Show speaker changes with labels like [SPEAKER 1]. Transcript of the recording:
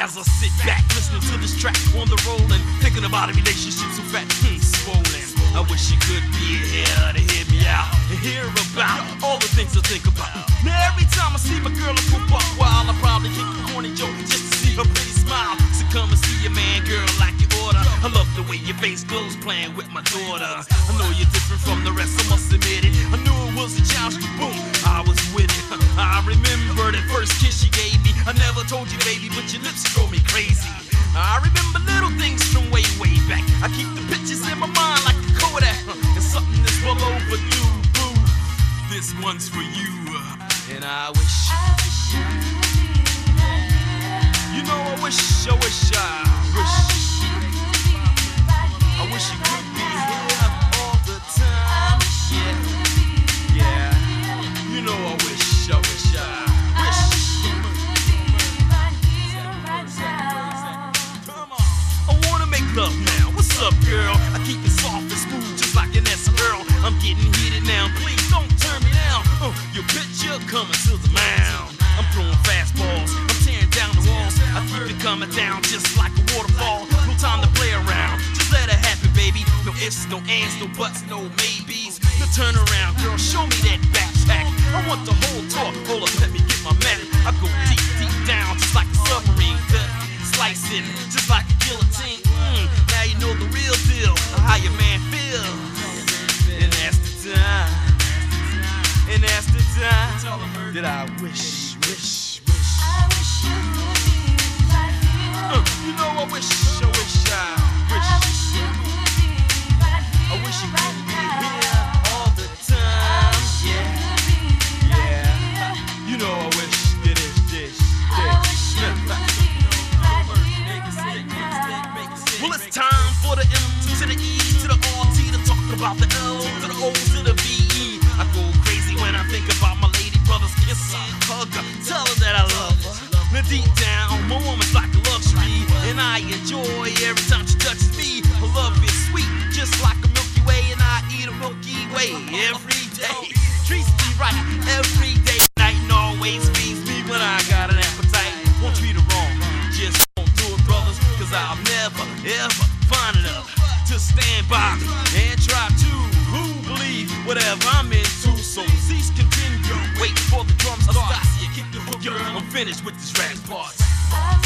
[SPEAKER 1] I sit back, listening to this track on the roll and thinking about a relationship so fat, hmm, swollen. I wish she could be here to hear me out and hear about all the things I think about. Now every time I see my girl I poop up wild, I probably kick a corny joke just to see her pretty smile. So come and see your man, girl, like you order. I love the way your face glows playing with my daughter. I know you're different from the rest, I must admit it. Never told you, baby, but your lips drove me crazy. I remember little things from way, way back. I keep the pictures in my mind like a Kodak. And something that's well overdue, boo. This one's for you. And I wish. I wish You know, I wish, I wish, I wish. I Keep it soft and smooth, just like an S girl. I'm getting heated now. Please don't turn me down. Uh, your picture coming to the mound. I'm throwing fastballs. I'm tearing down the walls. I keep it coming down just like a waterfall. No time to play around. Just let it happen, baby. No ifs, no ands, no buts, no maybes. Now turn around, girl. Show me that backpack. I want the whole talk. Hold up, let me get my medic. I go deep, deep down, just like a submarine. Cut, slice it, just like that I wish, wish, wish. Uh, you know I wish, I wish, I wish. I wish you could be right here I wish you'd be here all the time. Yeah, yeah. You know I wish that it's this, this. Well, it's time for the M to the E to the R T to talk about the L to the O to the V E. I go crazy when I think about my kiss her, hug her, tell her that I love her. Now deep down, my woman's like a luxury, and I enjoy every time she touches me. Her love is sweet, just like a Milky Way, and I eat a Milky Way every day. Treats me right every day, night, and always feeds me when I got an appetite. Won't treat her wrong, just won't do it, brothers, cause I'll never, ever find enough to stand by and try to who believe whatever I'm into. So cease yo, I'm finished with this rap part.